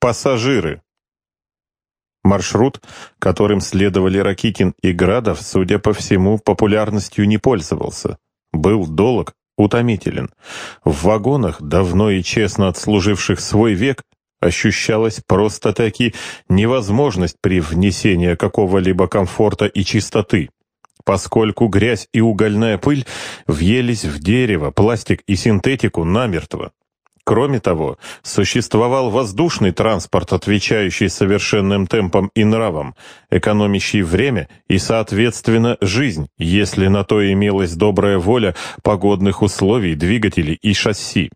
Пассажиры. Маршрут, которым следовали Ракитин и Градов, судя по всему, популярностью не пользовался. Был долг, утомителен. В вагонах, давно и честно отслуживших свой век, ощущалась просто-таки невозможность при внесении какого-либо комфорта и чистоты, поскольку грязь и угольная пыль въелись в дерево, пластик и синтетику намертво. Кроме того, существовал воздушный транспорт, отвечающий совершенным темпам и нравам, экономящий время и, соответственно, жизнь, если на то имелась добрая воля погодных условий, двигателей и шасси.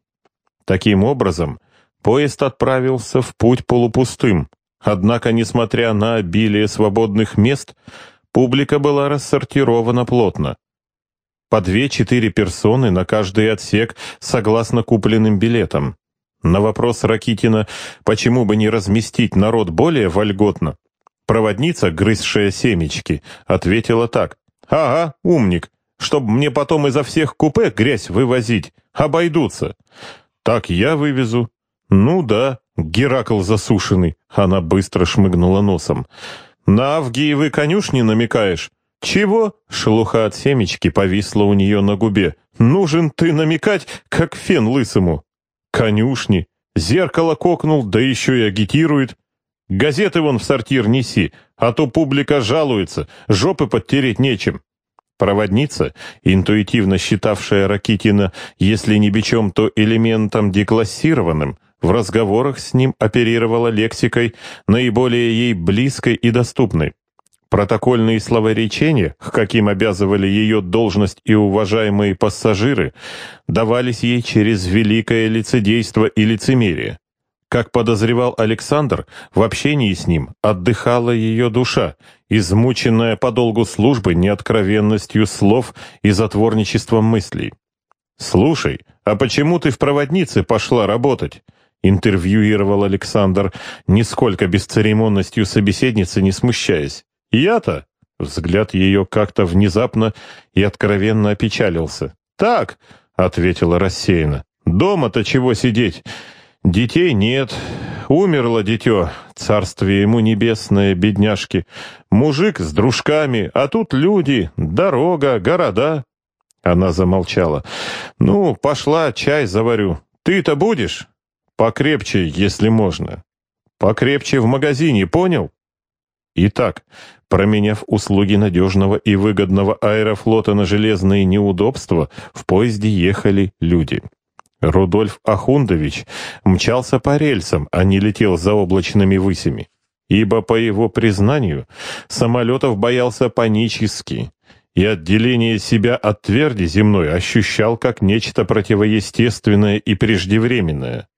Таким образом, поезд отправился в путь полупустым, однако, несмотря на обилие свободных мест, публика была рассортирована плотно по две-четыре персоны на каждый отсек согласно купленным билетам. На вопрос Ракитина, почему бы не разместить народ более вольготно, проводница, грызшая семечки, ответила так. «Ага, умник, чтоб мне потом изо всех купе грязь вывозить, обойдутся. Так я вывезу». «Ну да, Геракл засушенный», — она быстро шмыгнула носом. «На Авгиевы конюшни намекаешь?» «Чего?» — шелуха от семечки повисла у нее на губе. «Нужен ты намекать, как фен лысому!» «Конюшни! Зеркало кокнул, да еще и агитирует!» «Газеты вон в сортир неси, а то публика жалуется, жопы подтереть нечем!» Проводница, интуитивно считавшая Ракитина, если не бичом, то элементом деклассированным, в разговорах с ним оперировала лексикой, наиболее ей близкой и доступной. Протокольные словоречения, к каким обязывали ее должность и уважаемые пассажиры, давались ей через великое лицедейство и лицемерие. Как подозревал Александр, в общении с ним отдыхала ее душа, измученная по долгу службы неоткровенностью слов и затворничеством мыслей. «Слушай, а почему ты в проводнице пошла работать?» интервьюировал Александр, нисколько бесцеремонностью собеседницы не смущаясь. «Я-то?» Взгляд ее как-то внезапно и откровенно опечалился. «Так», — ответила рассеянно, — «дома-то чего сидеть? Детей нет. Умерло дитё, царствие ему небесное, бедняжки. Мужик с дружками, а тут люди, дорога, города». Она замолчала. «Ну, пошла, чай заварю. Ты-то будешь?» «Покрепче, если можно». «Покрепче в магазине, понял?» Итак, променяв услуги надежного и выгодного аэрофлота на железные неудобства, в поезде ехали люди. Рудольф Ахундович мчался по рельсам, а не летел за облачными высями, ибо, по его признанию, самолетов боялся панически, и отделение себя от тверди земной ощущал как нечто противоестественное и преждевременное.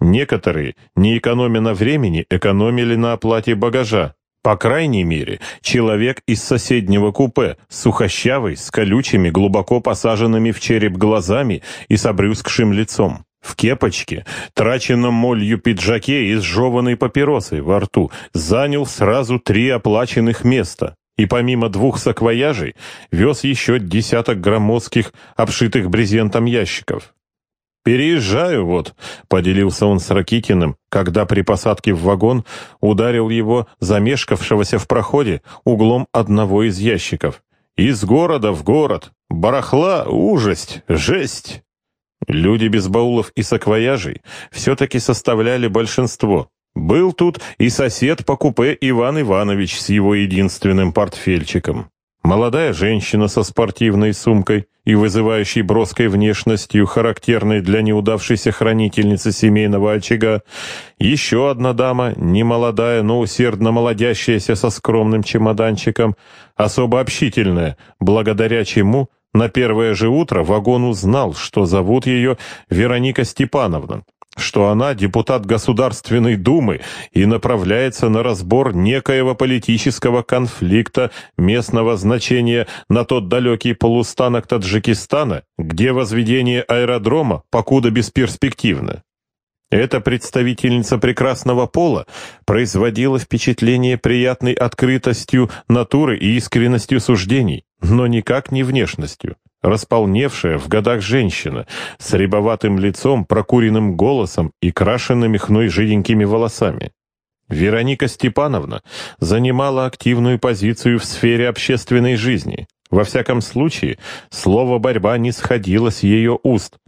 Некоторые, не экономя на времени, экономили на оплате багажа, по крайней мере, человек из соседнего купе, сухощавый, с колючими, глубоко посаженными в череп глазами и с обрюзгшим лицом. В кепочке, траченном молью пиджаке и с жеванной папиросой во рту, занял сразу три оплаченных места и помимо двух саквояжей вез еще десяток громоздких, обшитых брезентом ящиков. «Переезжаю вот», — поделился он с Ракитиным, когда при посадке в вагон ударил его, замешкавшегося в проходе, углом одного из ящиков. «Из города в город. Барахла, ужасть, жесть». Люди без баулов и саквояжей все-таки составляли большинство. Был тут и сосед по купе Иван Иванович с его единственным портфельчиком. Молодая женщина со спортивной сумкой и вызывающей броской внешностью, характерной для неудавшейся хранительницы семейного очага, еще одна дама, немолодая, но усердно молодящаяся со скромным чемоданчиком, особо общительная, благодаря чему на первое же утро вагон узнал, что зовут ее Вероника Степановна что она депутат Государственной Думы и направляется на разбор некоего политического конфликта местного значения на тот далекий полустанок Таджикистана, где возведение аэродрома покуда бесперспективно. Эта представительница прекрасного пола производила впечатление приятной открытостью натуры и искренностью суждений, но никак не внешностью. Располневшая в годах женщина, с рябоватым лицом, прокуренным голосом и крашенными хной жиденькими волосами. Вероника Степановна занимала активную позицию в сфере общественной жизни. Во всяком случае, слово «борьба» не сходило с ее уст.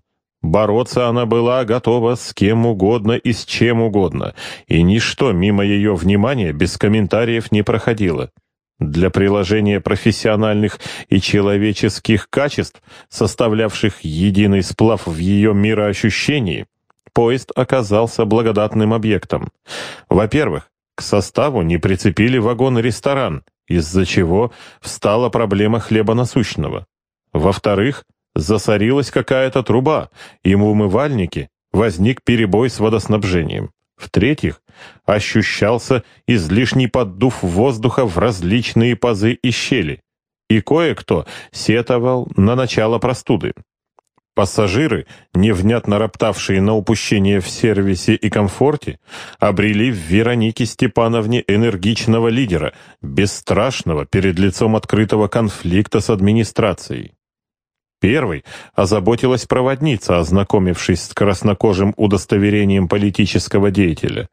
Бороться она была готова с кем угодно и с чем угодно, и ничто мимо ее внимания без комментариев не проходило. Для приложения профессиональных и человеческих качеств, составлявших единый сплав в ее мироощущении, поезд оказался благодатным объектом. Во-первых, к составу не прицепили вагон-ресторан, из-за чего встала проблема хлеба насущного. Во-вторых, засорилась какая-то труба, и в умывальнике возник перебой с водоснабжением. В-третьих, ощущался излишний поддув воздуха в различные пазы и щели, и кое-кто сетовал на начало простуды. Пассажиры, невнятно роптавшие на упущение в сервисе и комфорте, обрели в Веронике Степановне энергичного лидера, бесстрашного перед лицом открытого конфликта с администрацией. Первой озаботилась проводница, ознакомившись с краснокожим удостоверением политического деятеля.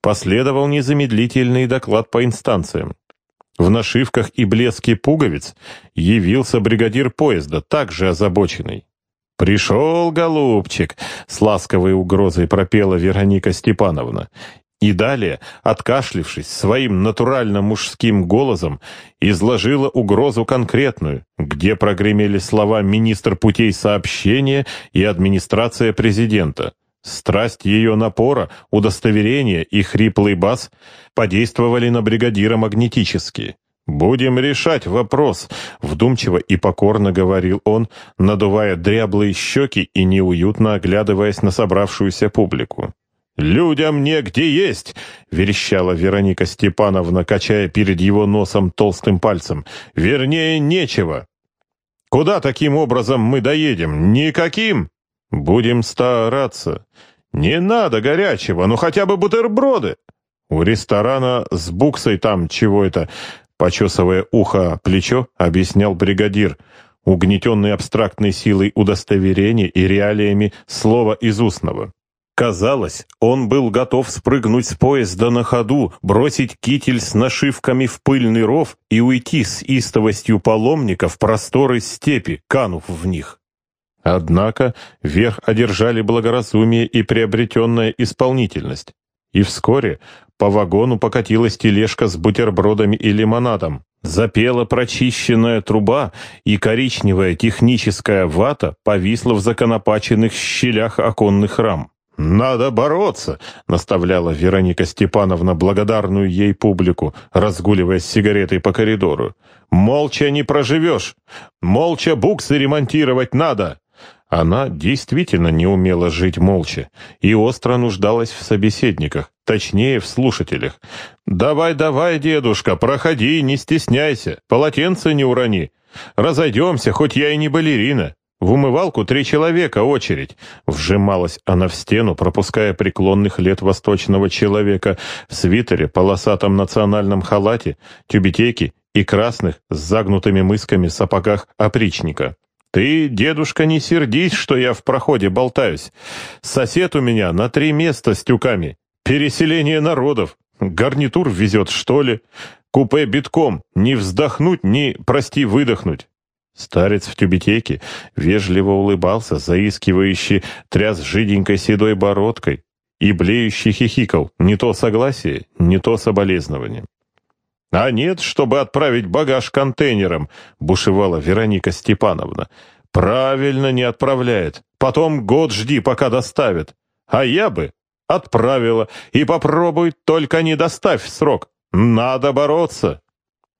Последовал незамедлительный доклад по инстанциям. В нашивках и блеске пуговиц явился бригадир поезда, также озабоченный. «Пришел, голубчик!» — с ласковой угрозой пропела Вероника Степановна. И далее, откашлившись своим натурально мужским голосом, изложила угрозу конкретную, где прогремели слова «министр путей сообщения» и «администрация президента». Страсть ее напора, удостоверение и хриплый бас подействовали на бригадира магнетически. «Будем решать вопрос», — вдумчиво и покорно говорил он, надувая дряблые щеки и неуютно оглядываясь на собравшуюся публику. «Людям негде есть!» — верещала Вероника Степановна, качая перед его носом толстым пальцем. «Вернее, нечего!» «Куда таким образом мы доедем? Никаким!» «Будем стараться!» «Не надо горячего, ну хотя бы бутерброды!» «У ресторана с буксой там чего это?» Почесывая ухо плечо, объяснял бригадир, угнетенный абстрактной силой удостоверения и реалиями слова из устного. Казалось, он был готов спрыгнуть с поезда на ходу, бросить китель с нашивками в пыльный ров и уйти с истовостью паломника в просторы степи, канув в них. Однако верх одержали благоразумие и приобретенная исполнительность. И вскоре по вагону покатилась тележка с бутербродами и лимонадом. Запела прочищенная труба, и коричневая техническая вата повисла в законопаченных щелях оконных рам. «Надо бороться!» — наставляла Вероника Степановна благодарную ей публику, разгуливая с сигаретой по коридору. «Молча не проживешь! Молча буксы ремонтировать надо!» Она действительно не умела жить молча и остро нуждалась в собеседниках, точнее, в слушателях. «Давай, давай, дедушка, проходи, не стесняйся, полотенце не урони. Разойдемся, хоть я и не балерина. В умывалку три человека очередь. Вжималась она в стену, пропуская преклонных лет восточного человека в свитере, полосатом национальном халате, тюбетейке и красных с загнутыми мысками сапогах опричника. «Ты, дедушка, не сердись, что я в проходе болтаюсь. Сосед у меня на три места с тюками. Переселение народов. Гарнитур везет, что ли? Купе битком. Не вздохнуть, ни, прости, выдохнуть. Старец в тюбетейке вежливо улыбался, заискивающий тряс жиденькой седой бородкой и блеющий хихикал, не то согласие, не то соболезнование. «А нет, чтобы отправить багаж контейнером», — бушевала Вероника Степановна. «Правильно не отправляет. Потом год жди, пока доставят. А я бы отправила. И попробуй, только не доставь в срок. Надо бороться».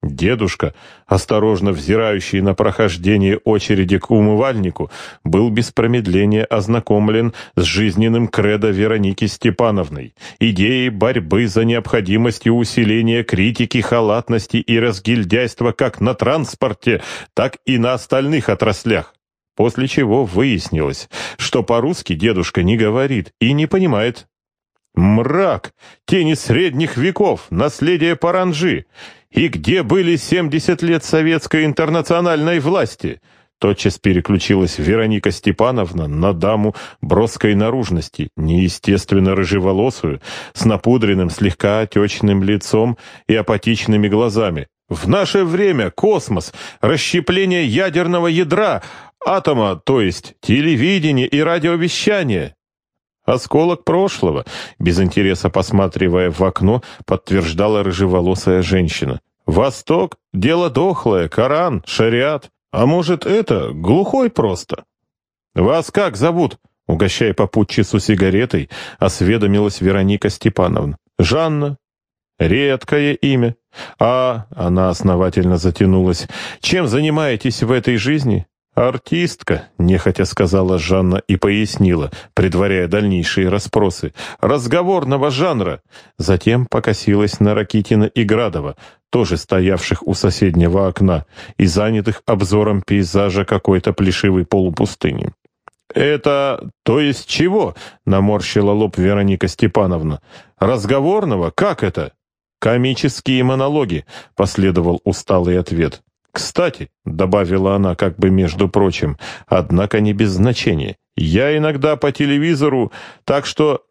Дедушка, осторожно взирающий на прохождение очереди к умывальнику, был без промедления ознакомлен с жизненным кредо Вероники Степановной, идеей борьбы за необходимостью усиления критики, халатности и разгильдяйства как на транспорте, так и на остальных отраслях. после чего выяснилось, что по-русски дедушка не говорит и не понимает. Мрак, тени средних веков, наследие паранжи. И где были 70 лет советской интернациональной власти? Тотчас переключилась Вероника Степановна на даму броской наружности, неестественно рыжеволосую, с напудренным слегка отечным лицом и апатичными глазами. В наше время космос, расщепление ядерного ядра, атома, то есть телевидение и радиовещание. Осколок прошлого, без интереса посматривая в окно, подтверждала рыжеволосая женщина. Восток — дело дохлое, Коран, шариат. А может, это глухой просто? Вас как зовут? Угощая попутчицу сигаретой, осведомилась Вероника Степановна. Жанна. Редкое имя. А, она основательно затянулась. Чем занимаетесь в этой жизни? «Артистка», — нехотя сказала Жанна и пояснила, предваряя дальнейшие расспросы, «разговорного жанра». Затем покосилась на Ракитина и Градова, тоже стоявших у соседнего окна и занятых обзором пейзажа какой-то плешивой полупустыни. «Это... то есть чего?» — наморщила лоб Вероника Степановна. «Разговорного? Как это?» «Комические монологи», — последовал усталый ответ. «Кстати», — добавила она как бы между прочим, однако не без значения, «я иногда по телевизору, так что...»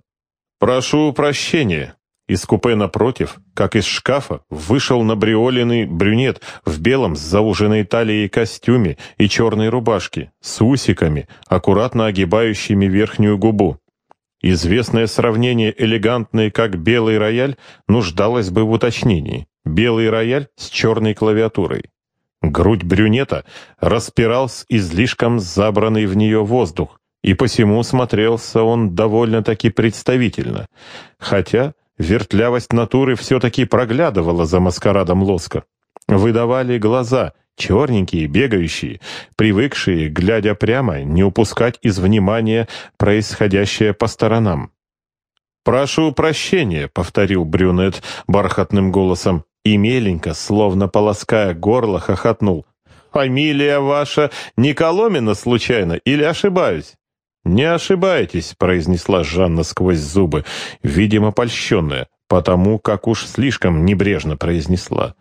«Прошу прощения». Из купе напротив, как из шкафа, вышел набриоленный брюнет в белом с зауженной талией костюме и черной рубашке, с усиками, аккуратно огибающими верхнюю губу. Известное сравнение «элегантный, как белый рояль» нуждалось бы в уточнении. Белый рояль с черной клавиатурой. Грудь брюнета распирал с излишком забранный в нее воздух, и посему смотрелся он довольно-таки представительно, хотя вертлявость натуры все-таки проглядывала за маскарадом лоска. Выдавали глаза, черненькие, бегающие, привыкшие, глядя прямо, не упускать из внимания происходящее по сторонам. «Прошу прощения», — повторил брюнет бархатным голосом. И меленько, словно полоская горло, хохотнул. «Фамилия ваша не Коломина, случайно, или ошибаюсь?» «Не ошибаетесь», — произнесла Жанна сквозь зубы, видимо, польщенная, потому как уж слишком небрежно произнесла.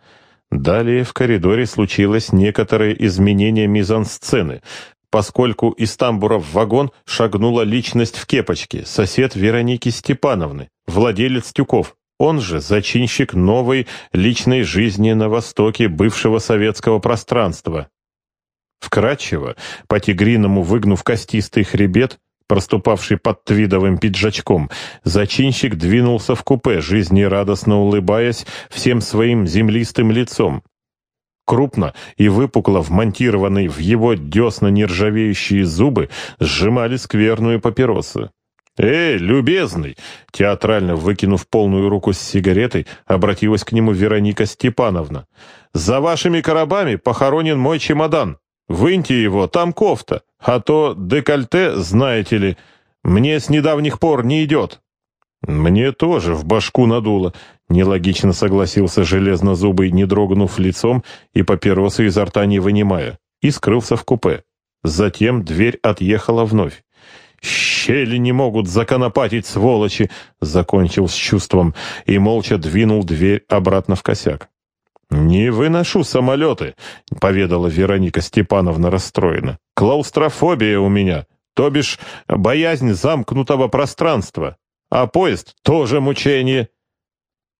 Далее в коридоре случилось некоторое изменение мизансцены, поскольку из тамбура в вагон шагнула личность в кепочке, сосед Вероники Степановны, владелец тюков. Он же зачинщик новой личной жизни на востоке бывшего советского пространства. Вкратчиво, по-тигриному выгнув костистый хребет, проступавший под твидовым пиджачком, зачинщик двинулся в купе, жизнерадостно улыбаясь всем своим землистым лицом. Крупно и выпукло вмонтированные в его десна нержавеющие зубы сжимали скверную папиросу. «Эй, любезный!» Театрально выкинув полную руку с сигаретой, обратилась к нему Вероника Степановна. «За вашими коробами похоронен мой чемодан. Выньте его, там кофта. А то декольте, знаете ли, мне с недавних пор не идет». «Мне тоже в башку надуло», — нелогично согласился железнозубый, не дрогнув лицом и папиросы изо рта не вынимая, и скрылся в купе. Затем дверь отъехала вновь. «Щели не могут законопатить, сволочи!» Закончил с чувством и молча двинул дверь обратно в косяк. «Не выношу самолеты», — поведала Вероника Степановна расстроена. «Клаустрофобия у меня, то бишь боязнь замкнутого пространства. А поезд тоже мучение.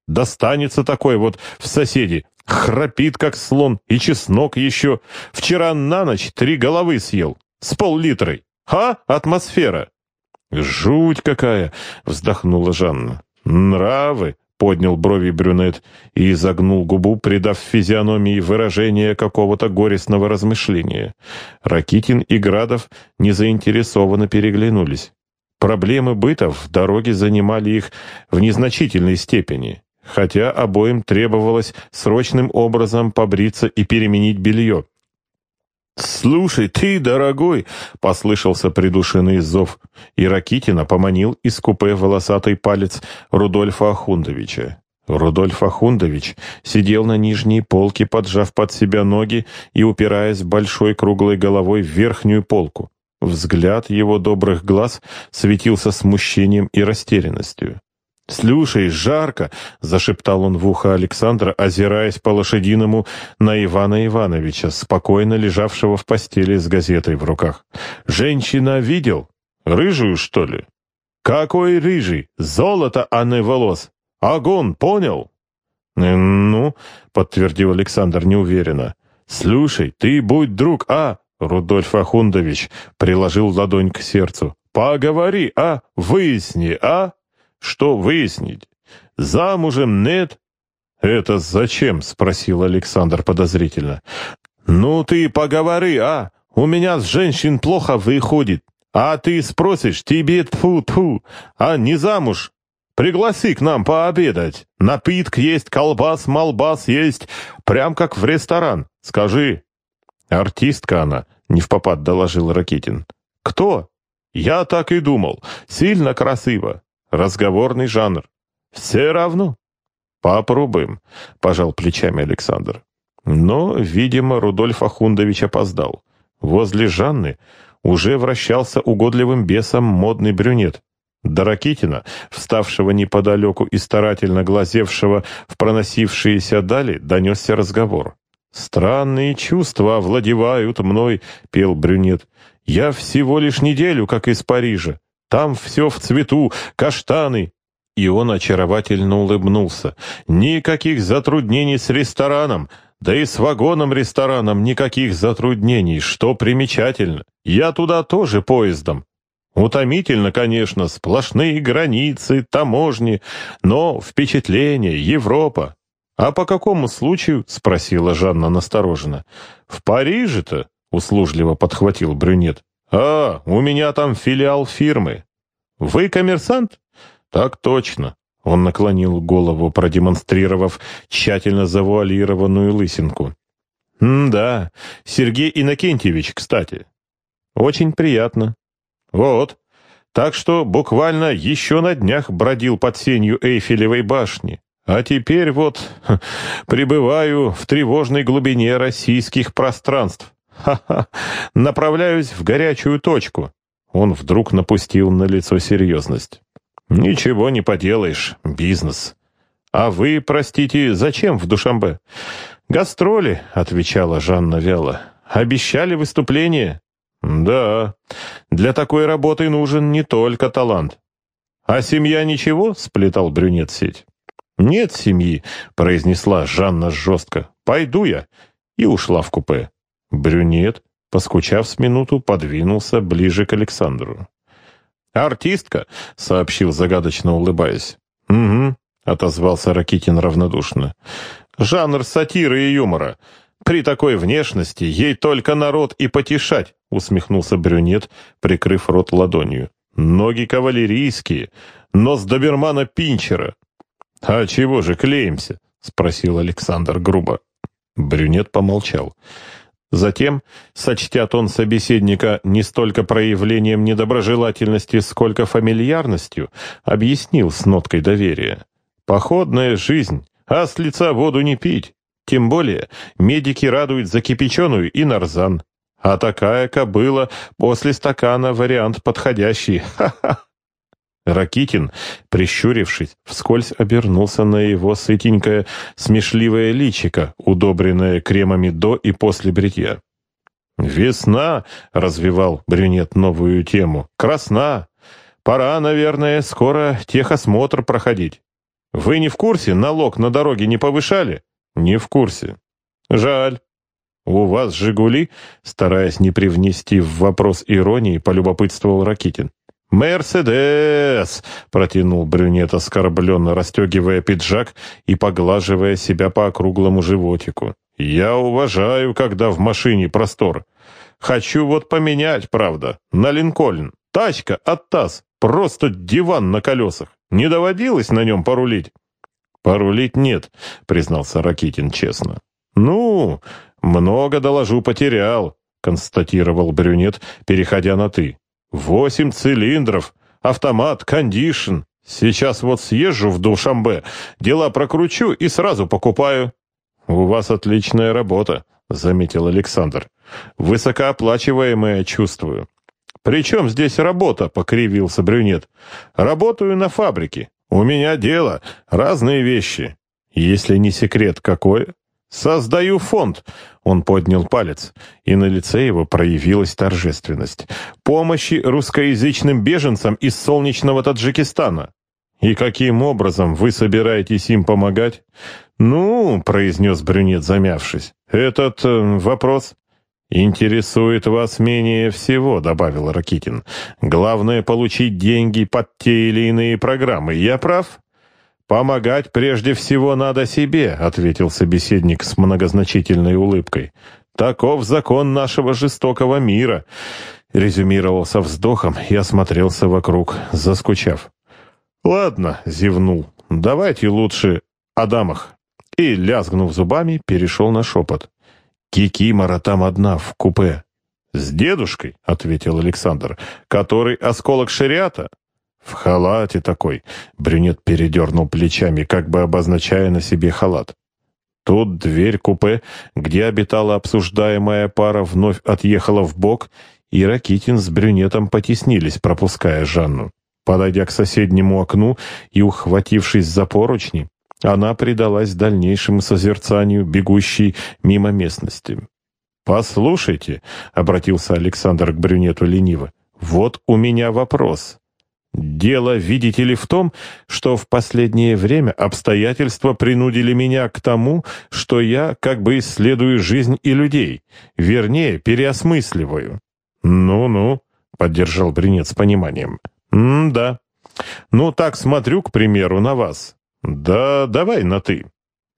Достанется такой вот в соседи, храпит как слон, и чеснок еще. Вчера на ночь три головы съел, с пол-литрой. «Ха, атмосфера!» «Жуть какая!» — вздохнула Жанна. «Нравы!» — поднял брови брюнет и изогнул губу, придав физиономии выражение какого-то горестного размышления. Ракитин и Градов незаинтересованно переглянулись. Проблемы быта в дороге занимали их в незначительной степени, хотя обоим требовалось срочным образом побриться и переменить белье. «Слушай, ты, дорогой!» — послышался придушенный зов, и Ракитина поманил из купе волосатый палец Рудольфа Ахундовича. Рудольф Ахундович сидел на нижней полке, поджав под себя ноги и упираясь большой круглой головой в верхнюю полку. Взгляд его добрых глаз светился смущением и растерянностью. «Слушай, жарко!» — зашептал он в ухо Александра, озираясь по-лошадиному на Ивана Ивановича, спокойно лежавшего в постели с газетой в руках. «Женщина видел? Рыжую, что ли?» «Какой рыжий? Золото, а не волос! Огонь, понял?» «Э, «Ну», — подтвердил Александр неуверенно. «Слушай, ты будь друг, а?» Рудольф Ахундович приложил ладонь к сердцу. «Поговори, а? Выясни, а?» «Что выяснить? Замужем нет?» «Это зачем?» — спросил Александр подозрительно. «Ну ты поговори, а? У меня с женщин плохо выходит. А ты спросишь, тебе тфу-тфу, а не замуж, Пригласи к нам пообедать. Напиток есть, колбас, малбас есть. Прям как в ресторан. Скажи». «Артистка она», — не в попад доложил Ракитин. «Кто?» «Я так и думал. Сильно красиво. Разговорный жанр. Все равно». «Попробуем», — пожал плечами Александр. Но, видимо, Рудольф Ахундович опоздал. Возле Жанны уже вращался угодливым бесом модный брюнет, до Ракитина, вставшего неподалеку и старательно глазевшего в проносившиеся дали, донесся разговор. «Странные чувства овладевают мной», — пел брюнет. «Я всего лишь неделю, как из Парижа. Там все в цвету, каштаны». И он очаровательно улыбнулся. «Никаких затруднений с рестораном, да и с вагоном-рестораном никаких затруднений, что примечательно. Я туда тоже поездом. Утомительно, конечно, сплошные границы, таможни, но впечатление, Европа. «А по какому случаю?» — спросила Жанна настороженно. «В Париже-то?» — услужливо подхватил брюнет. «А, у меня там филиал фирмы». «Вы коммерсант?» «Так точно». Он наклонил голову, продемонстрировав тщательно завуалированную лысинку. «Да, Сергей Иннокентьевич, кстати». «Очень приятно». Вот. Так что буквально еще на днях бродил под сенью Эйфелевой башни. А теперь вот пребываю в тревожной глубине российских пространств. Ха-ха, направляюсь в горячую точку. Он вдруг напустил на лицо серьезность. Ничего не поделаешь, бизнес. А вы, простите, зачем в Душамбе? Гастроли, отвечала Жанна вяло. Обещали выступление. «Да, для такой работы нужен не только талант». «А семья ничего?» — сплетал брюнет сеть. «Нет семьи», — произнесла Жанна жестко. «Пойду я». И ушла в купе. Брюнет, поскучав с минуту, подвинулся ближе к Александру. «Артистка», — сообщил загадочно улыбаясь. «Угу», — отозвался Ракитин равнодушно. «Жанр сатиры и юмора. При такой внешности ей только народ и потешать усмехнулся брюнет, прикрыв рот ладонью. «Ноги кавалерийские, нос добермана Пинчера». «А чего же клеимся?» — спросил Александр грубо. Брюнет помолчал. Затем, сочтя тон собеседника не столько проявлением недоброжелательности, сколько фамильярностью, объяснил с ноткой доверия. «Походная жизнь, а с лица воду не пить. Тем более медики радуют закипяченую и нарзан. А такая кобыла после стакана вариант подходящий. Ха-ха. Ракитин, прищурившись, вскользь обернулся на его сытенькое, смешливое личико, удобренное кремами до и после бритья. «Весна!» — развивал брюнет новую тему. «Красна! Пора, наверное, скоро техосмотр проходить. Вы не в курсе, налог на дороге не повышали?» «Не в курсе. Жаль. «У вас «Жигули»?» Стараясь не привнести в вопрос иронии, полюбопытствовал Ракитин. «Мерседес!» — протянул брюнет, оскорбленно расстегивая пиджак и поглаживая себя по округлому животику. «Я уважаю, когда в машине простор. Хочу вот поменять, правда, на Линкольн. Тачка от ТАСС, просто диван на колесах. Не доводилось на нем порулить?» «Порулить нет», — признался Ракитин честно. «Ну, «Много, доложу, потерял», — констатировал брюнет, переходя на «ты». «Восемь цилиндров, автомат, кондишн, Сейчас вот съезжу в Душамбе, дела прокручу и сразу покупаю». «У вас отличная работа», — заметил Александр. «Высокооплачиваемая, чувствую». «При чем здесь работа?» — покривился брюнет. «Работаю на фабрике. У меня дело. Разные вещи. Если не секрет, какое?» «Создаю фонд!» — он поднял палец, и на лице его проявилась торжественность. «Помощи русскоязычным беженцам из солнечного Таджикистана». «И каким образом вы собираетесь им помогать?» «Ну», — произнес брюнет, замявшись, — «этот э, вопрос...» «Интересует вас менее всего», — добавил Ракитин. «Главное — получить деньги под те или иные программы. Я прав?» «Помогать прежде всего надо себе», — ответил собеседник с многозначительной улыбкой. «Таков закон нашего жестокого мира», — резюмировал со вздохом и осмотрелся вокруг, заскучав. «Ладно», — зевнул, — «давайте лучше о дамах». И, лязгнув зубами, перешел на шепот. «Кикимора там одна, в купе». «С дедушкой», — ответил Александр, — «который осколок шариата». В халате такой. Брюнет передернул плечами, как бы обозначая на себе халат. Тут дверь купе, где обитала обсуждаемая пара, вновь отъехала в бок, и Ракитин с брюнетом потеснились, пропуская Жанну. Подойдя к соседнему окну и ухватившись за поручни, она предалась дальнейшему созерцанию бегущей мимо местности. «Послушайте», — обратился Александр к брюнету лениво, — «вот у меня вопрос. Дело, видите ли, в том, что в последнее время обстоятельства принудили меня к тому, что я как бы исследую жизнь и людей, вернее, переосмысливаю. «Ну-ну», — поддержал Бринец с пониманием. «М-да. Ну, так смотрю, к примеру, на вас. Да давай на «ты».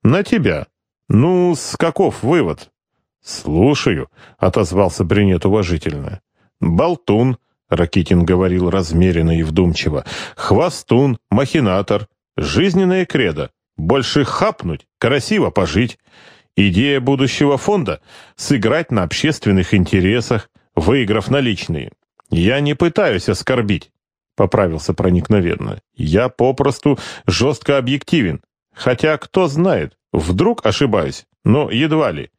На тебя. Ну, с каков вывод?» «Слушаю», — отозвался Бринет уважительно. «Болтун», Ракитин говорил размеренно и вдумчиво. «Хвостун, махинатор, жизненное кредо. Больше хапнуть, красиво пожить. Идея будущего фонда — сыграть на общественных интересах, выиграв наличные. Я не пытаюсь оскорбить», — поправился проникновенно. «Я попросту жестко объективен. Хотя, кто знает, вдруг ошибаюсь, но едва ли.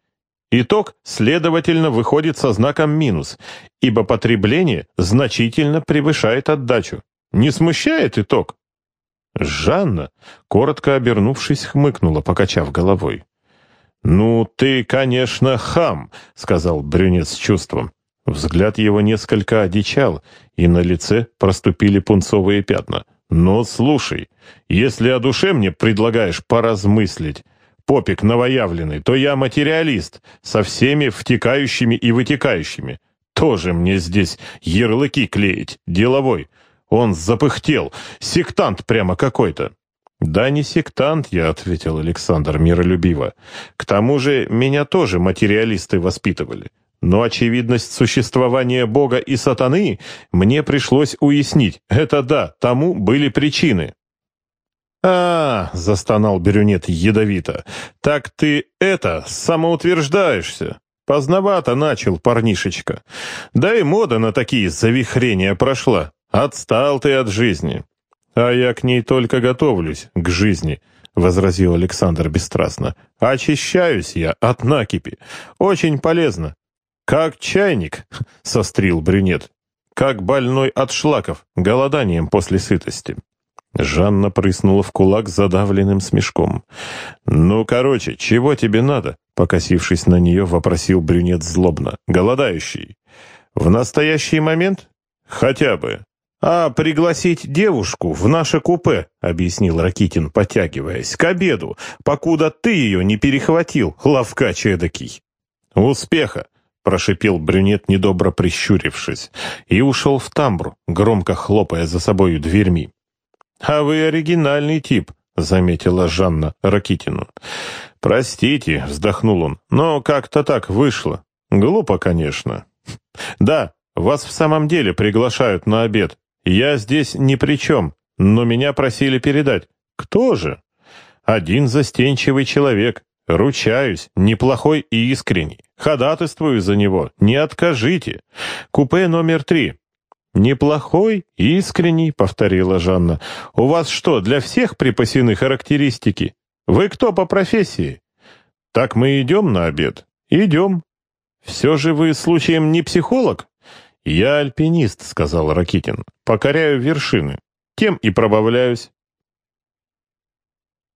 Итог, следовательно, выходит со знаком минус, ибо потребление значительно превышает отдачу. Не смущает итог? Жанна, коротко обернувшись, хмыкнула, покачав головой. «Ну, ты, конечно, хам», — сказал брюнет с чувством. Взгляд его несколько одичал, и на лице проступили пунцовые пятна. «Но слушай, если о душе мне предлагаешь поразмыслить, попик новоявленный, то я материалист, со всеми втекающими и вытекающими. Тоже мне здесь ярлыки клеить, деловой. Он запыхтел, сектант прямо какой-то. «Да не сектант я», — ответил Александр миролюбиво. «К тому же меня тоже материалисты воспитывали. Но очевидность существования Бога и сатаны мне пришлось уяснить. Это да, тому были причины». «А, — застонал Бирюнет ядовито, — так ты это, самоутверждаешься. Поздновато начал парнишечка. Да и мода на такие завихрения прошла. Отстал ты от жизни». «А я к ней только готовлюсь, к жизни», — возразил Александр бесстрастно. «Очищаюсь я от накипи. Очень полезно». «Как чайник», — сострил брюнет. «Как больной от шлаков, голоданием после сытости». Жанна прыснула в кулак задавленным смешком. «Ну, короче, чего тебе надо?» Покосившись на нее, вопросил брюнет злобно. «Голодающий?» «В настоящий момент?» «Хотя бы». «А пригласить девушку в наше купе», — объяснил Ракитин, потягиваясь, — «к обеду, покуда ты ее не перехватил, ловкач эдакий». «Успеха!» — прошипел брюнет, недобро прищурившись, и ушел в тамбур, громко хлопая за собою дверьми. «А вы оригинальный тип», — заметила Жанна Ракитину. «Простите», — вздохнул он, — «но как-то так вышло. Глупо, конечно». «Да, вас в самом деле приглашают на обед. Я здесь ни при чем, но меня просили передать. Кто же?» «Один застенчивый человек. Ручаюсь, неплохой и искренний. Ходатайствую за него. Не откажите. Купе номер три. «Неплохой, искренний», — повторила Жанна. «У вас что, для всех припасены характеристики? Вы кто по профессии?» «Так мы идем на обед?» «Идем». «Все же вы, случаем, не психолог?» «Я альпинист», — сказал Ракитин. «Покоряю вершины. Тем и пробавляюсь.